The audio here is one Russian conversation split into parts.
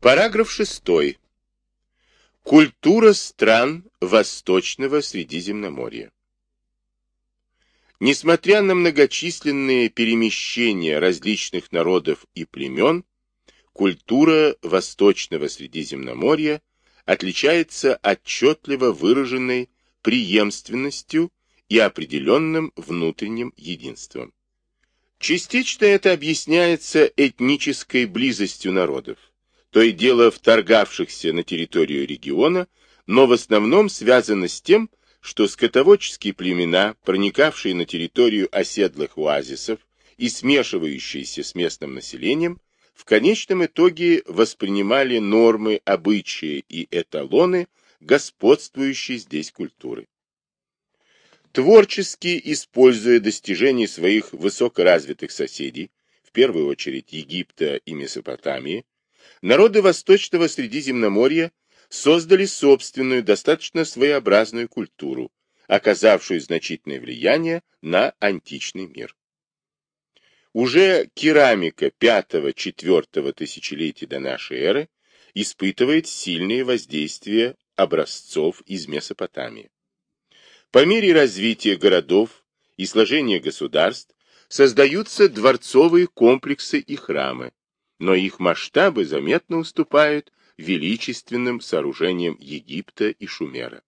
Параграф 6. Культура стран Восточного Средиземноморья. Несмотря на многочисленные перемещения различных народов и племен, культура Восточного Средиземноморья отличается отчетливо выраженной преемственностью и определенным внутренним единством. Частично это объясняется этнической близостью народов, то и дело вторгавшихся на территорию региона, но в основном связано с тем, что скотоводческие племена, проникавшие на территорию оседлых оазисов и смешивающиеся с местным населением, в конечном итоге воспринимали нормы, обычаи и эталоны господствующей здесь культуры. Творчески используя достижения своих высокоразвитых соседей, в первую очередь Египта и Месопотамии, народы Восточного Средиземноморья создали собственную, достаточно своеобразную культуру, оказавшую значительное влияние на античный мир. Уже керамика V-IV тысячелетий до нашей эры испытывает сильные воздействия образцов из Месопотамии. По мере развития городов и сложения государств создаются дворцовые комплексы и храмы, но их масштабы заметно уступают величественным сооружением Египта и Шумера.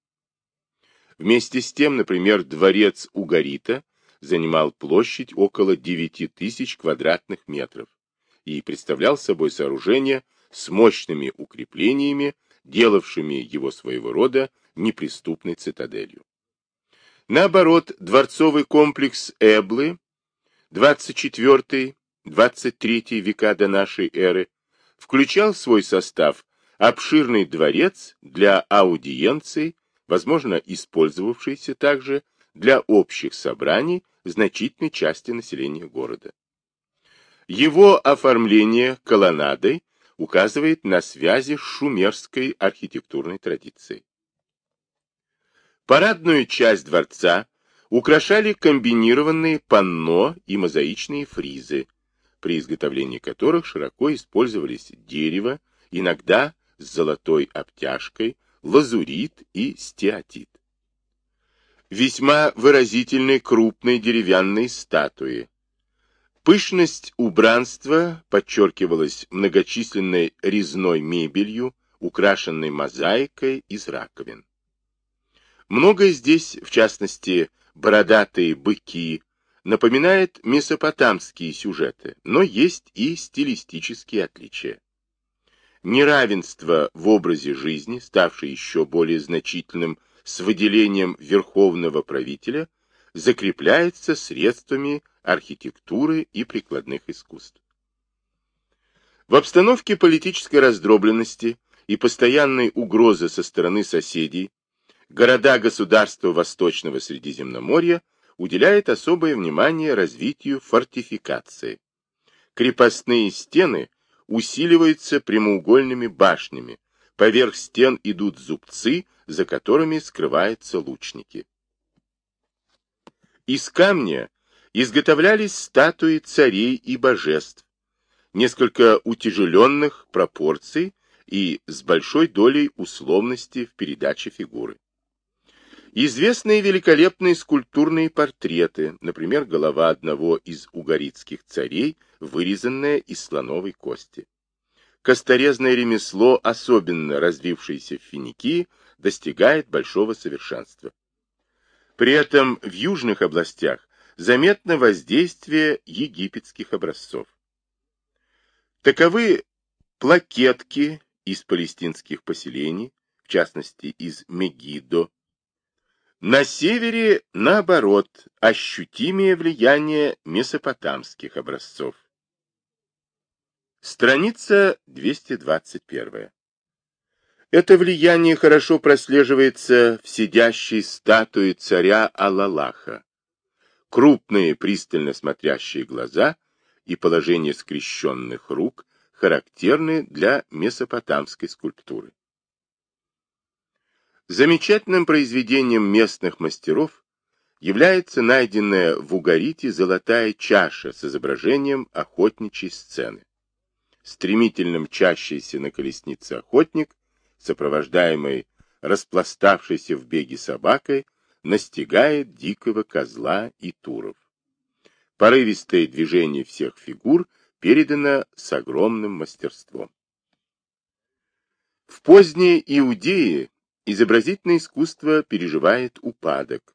Вместе с тем, например, дворец Угарита занимал площадь около 9 тысяч квадратных метров и представлял собой сооружение с мощными укреплениями, делавшими его своего рода неприступной цитаделью. Наоборот, дворцовый комплекс Эблы 24-23 века до нашей эры включал в свой состав обширный дворец для аудиенций, возможно, использовавшийся также для общих собраний значительной части населения города. Его оформление колоннадой указывает на связи с шумерской архитектурной традицией. Парадную часть дворца украшали комбинированные панно и мозаичные фризы, при изготовлении которых широко использовались дерево, иногда с золотой обтяжкой, лазурит и стеатит. Весьма выразительны крупные деревянные статуи. Пышность убранства подчеркивалась многочисленной резной мебелью, украшенной мозаикой из раковин. Многое здесь, в частности, бородатые быки, напоминает месопотамские сюжеты, но есть и стилистические отличия. Неравенство в образе жизни, ставшее еще более значительным с выделением верховного правителя, закрепляется средствами архитектуры и прикладных искусств. В обстановке политической раздробленности и постоянной угрозы со стороны соседей города-государства Восточного Средиземноморья уделяет особое внимание развитию фортификации. Крепостные стены – усиливается прямоугольными башнями, поверх стен идут зубцы, за которыми скрываются лучники. Из камня изготовлялись статуи царей и божеств, несколько утяжеленных пропорций и с большой долей условности в передаче фигуры. Известные великолепные скульптурные портреты, например, голова одного из угорицких царей, вырезанная из слоновой кости. Косторезное ремесло, особенно развившееся в Финикии, достигает большого совершенства. При этом в южных областях заметно воздействие египетских образцов. Таковы плакетки из палестинских поселений, в частности из Мегидо, на севере, наоборот, ощутимее влияние месопотамских образцов. Страница 221. Это влияние хорошо прослеживается в сидящей статуе царя Аллалаха. Крупные пристально смотрящие глаза и положение скрещенных рук характерны для месопотамской скульптуры. Замечательным произведением местных мастеров является найденная в Угарите золотая чаша с изображением охотничьей сцены. стремительно мчащийся на колеснице охотник, сопровождаемый распластавшейся в беге собакой, настигает дикого козла и туров. Порывистое движение всех фигур передано с огромным мастерством. В поздней Иудее изобразительное искусство переживает упадок.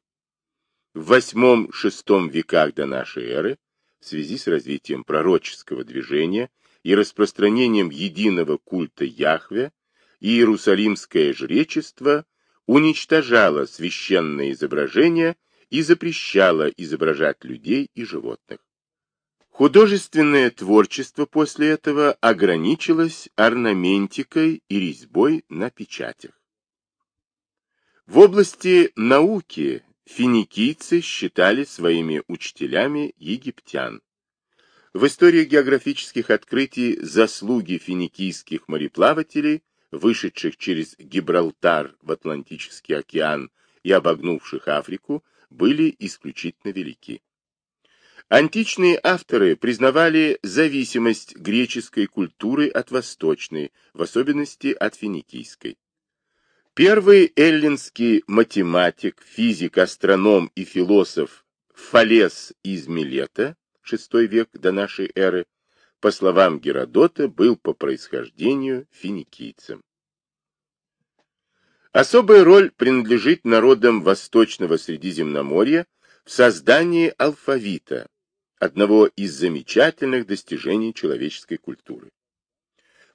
В VIII-VI веках до нашей эры, в связи с развитием пророческого движения и распространением единого культа Яхве, Иерусалимское жречество уничтожало священные изображения и запрещало изображать людей и животных. Художественное творчество после этого ограничилось орнаментикой и резьбой на печатях. В области науки финикийцы считали своими учителями египтян. В истории географических открытий заслуги финикийских мореплавателей вышедших через Гибралтар в Атлантический океан и обогнувших Африку, были исключительно велики. Античные авторы признавали зависимость греческой культуры от восточной, в особенности от финикийской. Первый эллинский математик, физик, астроном и философ Фалес из Милета, VI век до нашей эры, по словам Геродота, был по происхождению финикийцем. Особая роль принадлежит народам Восточного Средиземноморья в создании алфавита, одного из замечательных достижений человеческой культуры.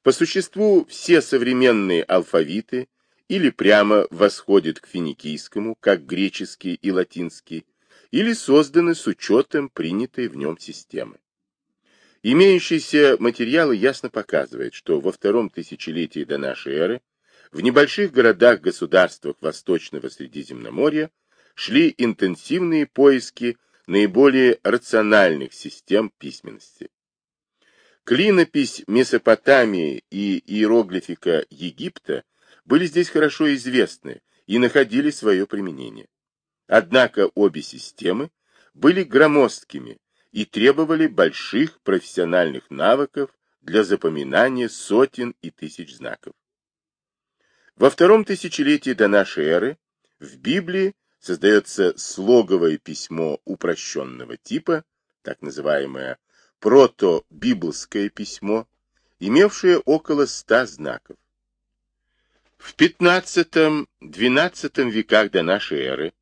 По существу все современные алфавиты или прямо восходят к финикийскому, как греческий и латинский, или созданы с учетом принятой в нем системы. Имеющиеся материалы ясно показывают, что во втором тысячелетии до нашей эры в небольших городах-государствах Восточного Средиземноморья шли интенсивные поиски наиболее рациональных систем письменности. Клинопись Месопотамии и иероглифика Египта были здесь хорошо известны и находили свое применение. Однако обе системы были громоздкими и требовали больших профессиональных навыков для запоминания сотен и тысяч знаков. Во втором тысячелетии до нашей эры в Библии создается слоговое письмо упрощенного типа, так называемое прото-библское письмо, имевшее около ста знаков. В XV-XII веках до нашей эры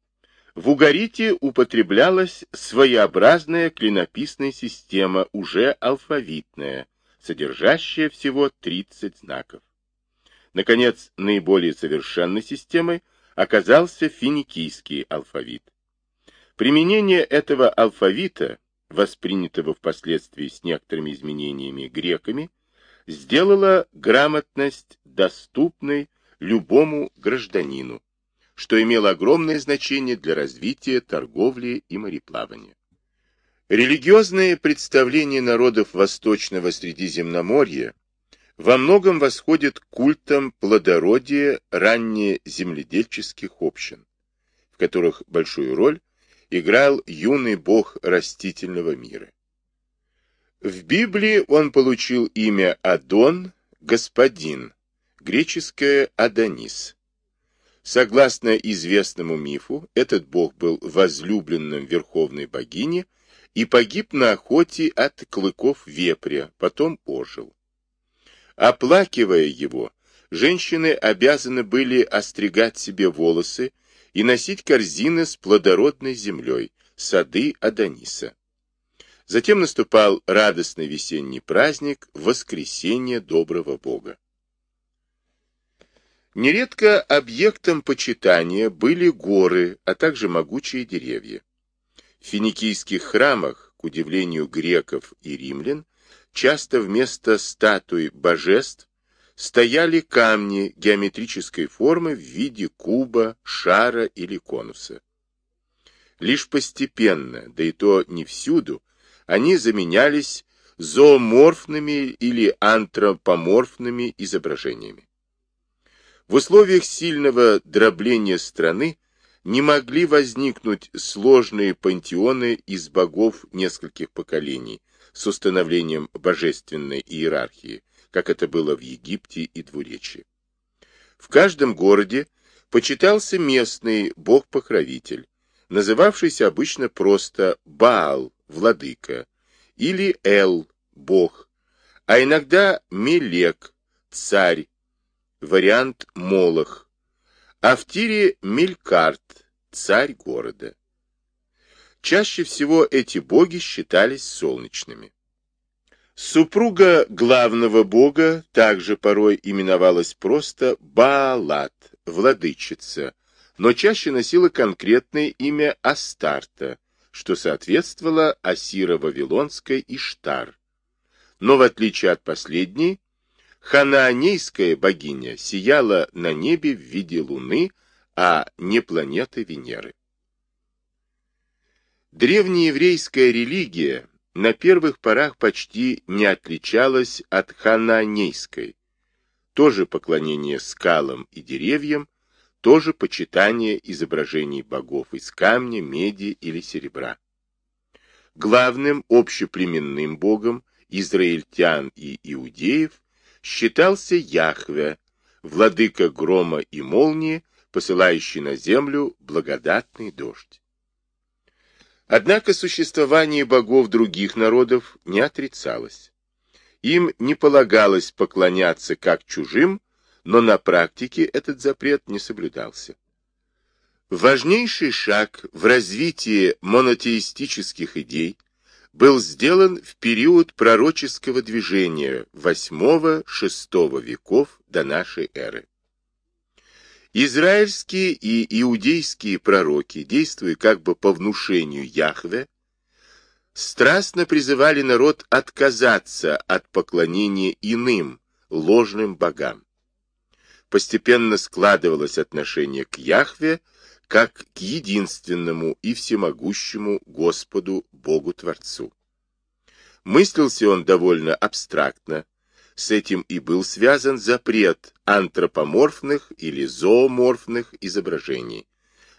в Угарите употреблялась своеобразная клинописная система, уже алфавитная, содержащая всего 30 знаков. Наконец, наиболее совершенной системой оказался финикийский алфавит. Применение этого алфавита, воспринятого впоследствии с некоторыми изменениями греками, сделало грамотность доступной любому гражданину, что имело огромное значение для развития торговли и мореплавания. Религиозные представления народов Восточного Средиземноморья во многом восходит к культам плодородия раннеземледельческих общин, в которых большую роль играл юный бог растительного мира. В Библии он получил имя Адон, господин, греческое Адонис. Согласно известному мифу, этот бог был возлюбленным верховной богини и погиб на охоте от клыков вепря, потом ожил. Оплакивая его, женщины обязаны были остригать себе волосы и носить корзины с плодородной землей, сады Адониса. Затем наступал радостный весенний праздник Воскресения Доброго Бога. Нередко объектом почитания были горы, а также могучие деревья. В финикийских храмах, к удивлению греков и римлян, часто вместо статуи божеств стояли камни геометрической формы в виде куба, шара или конуса. Лишь постепенно, да и то не всюду, они заменялись зооморфными или антропоморфными изображениями. В условиях сильного дробления страны не могли возникнуть сложные пантеоны из богов нескольких поколений, с установлением божественной иерархии, как это было в Египте и Двуречье. В каждом городе почитался местный бог-покровитель, называвшийся обычно просто Баал, владыка, или Эл, бог, а иногда Мелек, царь, вариант Молох, а в тире Мелькарт, царь города. Чаще всего эти боги считались солнечными. Супруга главного бога также порой именовалась просто Баалат, владычица, но чаще носила конкретное имя Астарта, что соответствовало Асиро-Вавилонской Иштар. Но в отличие от последней, ханаанейская богиня сияла на небе в виде луны, а не планеты Венеры. Древнееврейская религия на первых порах почти не отличалась от ханаанейской. Тоже поклонение скалам и деревьям, тоже почитание изображений богов из камня, меди или серебра. Главным общеплеменным богом израильтян и иудеев считался Яхве, владыка грома и молнии, посылающий на землю благодатный дождь. Однако существование богов других народов не отрицалось. Им не полагалось поклоняться как чужим, но на практике этот запрет не соблюдался. Важнейший шаг в развитии монотеистических идей был сделан в период пророческого движения VIII-VI веков до нашей эры. Израильские и иудейские пророки, действуя как бы по внушению Яхве, страстно призывали народ отказаться от поклонения иным, ложным богам постепенно складывалось отношение к Яхве как к единственному и всемогущему Господу Богу-Творцу. Мыслился он довольно абстрактно, с этим и был связан запрет антропоморфных или зооморфных изображений.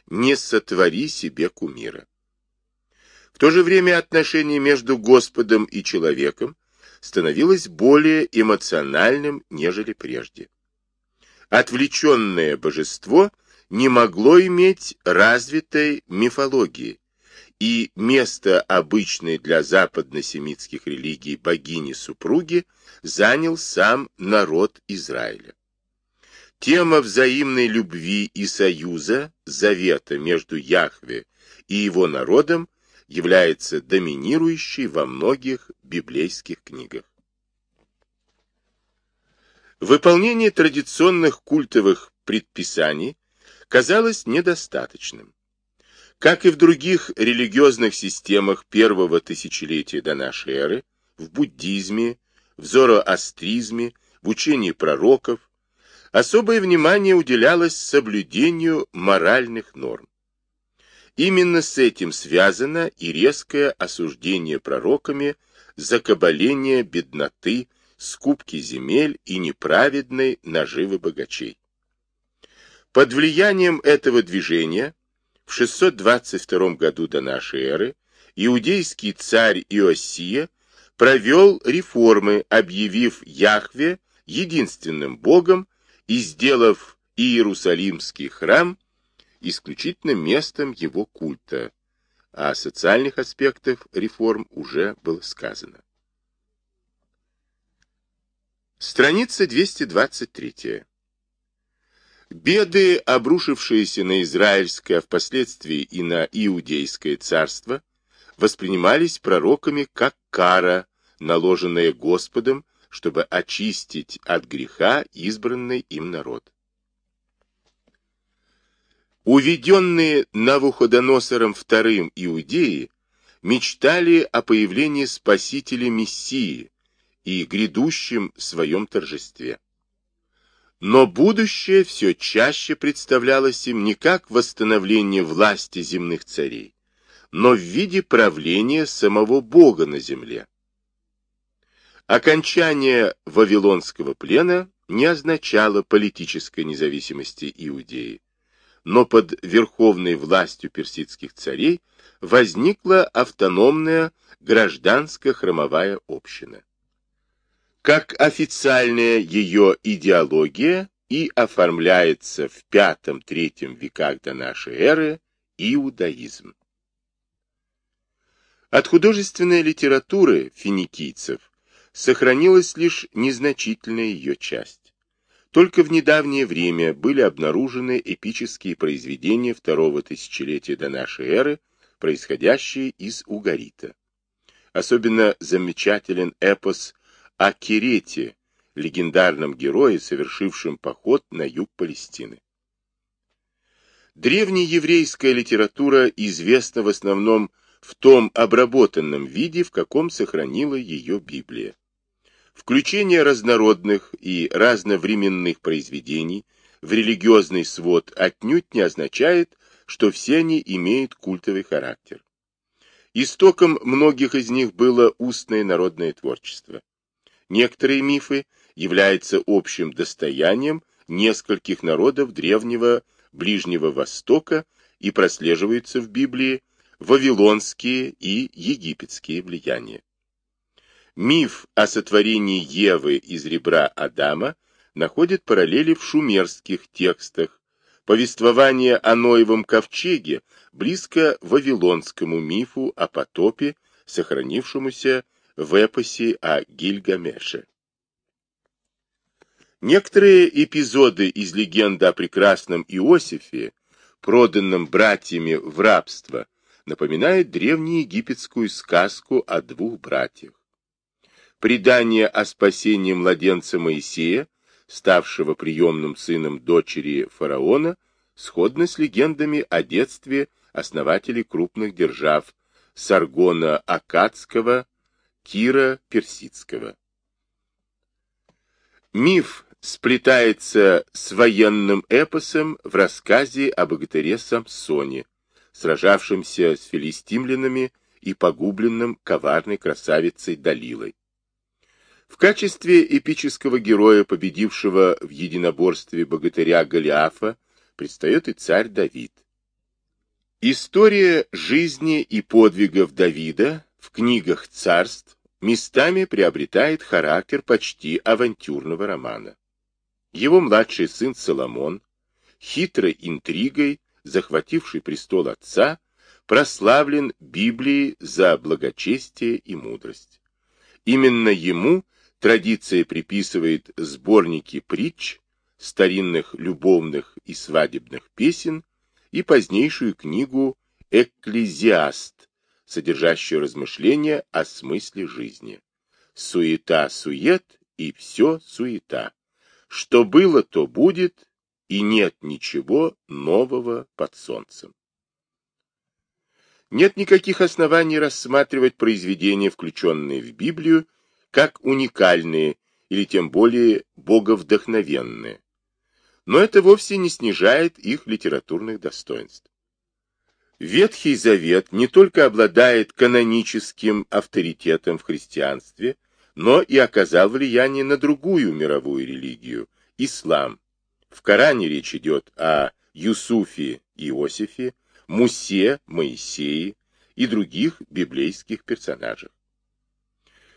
Не сотвори себе кумира. В то же время отношение между Господом и человеком становилось более эмоциональным, нежели прежде отвлеченное божество не могло иметь развитой мифологии, и место обычной для западно-семитских религий богини-супруги занял сам народ Израиля. Тема взаимной любви и союза, завета между Яхве и его народом является доминирующей во многих библейских книгах. Выполнение традиционных культовых предписаний казалось недостаточным. Как и в других религиозных системах первого тысячелетия до нашей эры, в буддизме, в зороастризме, в учении пророков, особое внимание уделялось соблюдению моральных норм. Именно с этим связано и резкое осуждение пророками закабаления бедноты, скупки земель и неправедной наживы богачей. Под влиянием этого движения в 622 году до нашей эры иудейский царь Иосия провел реформы, объявив Яхве единственным богом и сделав Иерусалимский храм исключительным местом его культа. О социальных аспектах реформ уже было сказано. Страница 223. Беды, обрушившиеся на Израильское, а впоследствии и на Иудейское царство, воспринимались пророками как кара, наложенная Господом, чтобы очистить от греха избранный им народ. Уведенные Навуходоносором II иудеи мечтали о появлении Спасителя Мессии, и грядущем своем торжестве. Но будущее все чаще представлялось им не как восстановление власти земных царей, но в виде правления самого Бога на земле. Окончание Вавилонского плена не означало политической независимости Иудеи, но под верховной властью персидских царей возникла автономная гражданско-хромовая община. Как официальная ее идеология и оформляется в V-III веках до нашей эры иудаизм. От художественной литературы финикийцев сохранилась лишь незначительная ее часть. Только в недавнее время были обнаружены эпические произведения второго тысячелетия до нашей эры, происходящие из Угарита. Особенно замечателен эпос о Кирете, легендарном герое, совершившем поход на юг Палестины. Древнееврейская литература известна в основном в том обработанном виде, в каком сохранила ее Библия. Включение разнородных и разновременных произведений в религиозный свод отнюдь не означает, что все они имеют культовый характер. Истоком многих из них было устное народное творчество. Некоторые мифы являются общим достоянием нескольких народов древнего Ближнего Востока и прослеживаются в Библии вавилонские и египетские влияния. Миф о сотворении Евы из ребра Адама находит параллели в шумерских текстах. Повествование о Ноевом ковчеге близко вавилонскому мифу о потопе, сохранившемуся в эпосе о Гильгамеше. Некоторые эпизоды из легенды о прекрасном Иосифе, проданном братьями в рабство, напоминают древнеегипетскую сказку о двух братьях. Предание о спасении младенца Моисея, ставшего приемным сыном дочери фараона, сходно с легендами о детстве основателей крупных держав Саргона Акадского, Кира Персидского. Миф сплетается с военным эпосом в рассказе о богатыре Самсоне, сражавшемся с филистимлянами и погубленным коварной красавицей Далилой. В качестве эпического героя, победившего в единоборстве богатыря Голиафа, предстает и царь Давид. История жизни и подвигов Давида в книгах царств местами приобретает характер почти авантюрного романа. Его младший сын Соломон, хитрой интригой, захвативший престол отца, прославлен Библией за благочестие и мудрость. Именно ему традиция приписывает сборники притч, старинных любовных и свадебных песен и позднейшую книгу «Экклезиаст», содержащую размышления о смысле жизни. Суета-сует и все суета. Что было, то будет, и нет ничего нового под солнцем. Нет никаких оснований рассматривать произведения, включенные в Библию, как уникальные или тем более боговдохновенные. Но это вовсе не снижает их литературных достоинств. Ветхий Завет не только обладает каноническим авторитетом в христианстве, но и оказал влияние на другую мировую религию – ислам. В Коране речь идет о Юсуфе Иосифе, Мусе, Моисее и других библейских персонажах.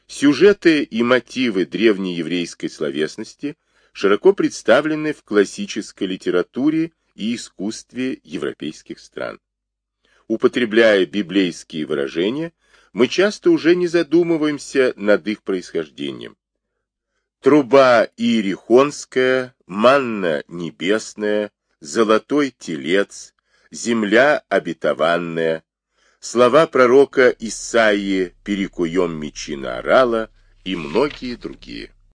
Сюжеты и мотивы древнееврейской словесности широко представлены в классической литературе и искусстве европейских стран. Употребляя библейские выражения, мы часто уже не задумываемся над их происхождением. Труба иерихонская, манна небесная, золотой телец, земля обетованная, слова пророка Исаии «Перекуем мечи на орала» и многие другие.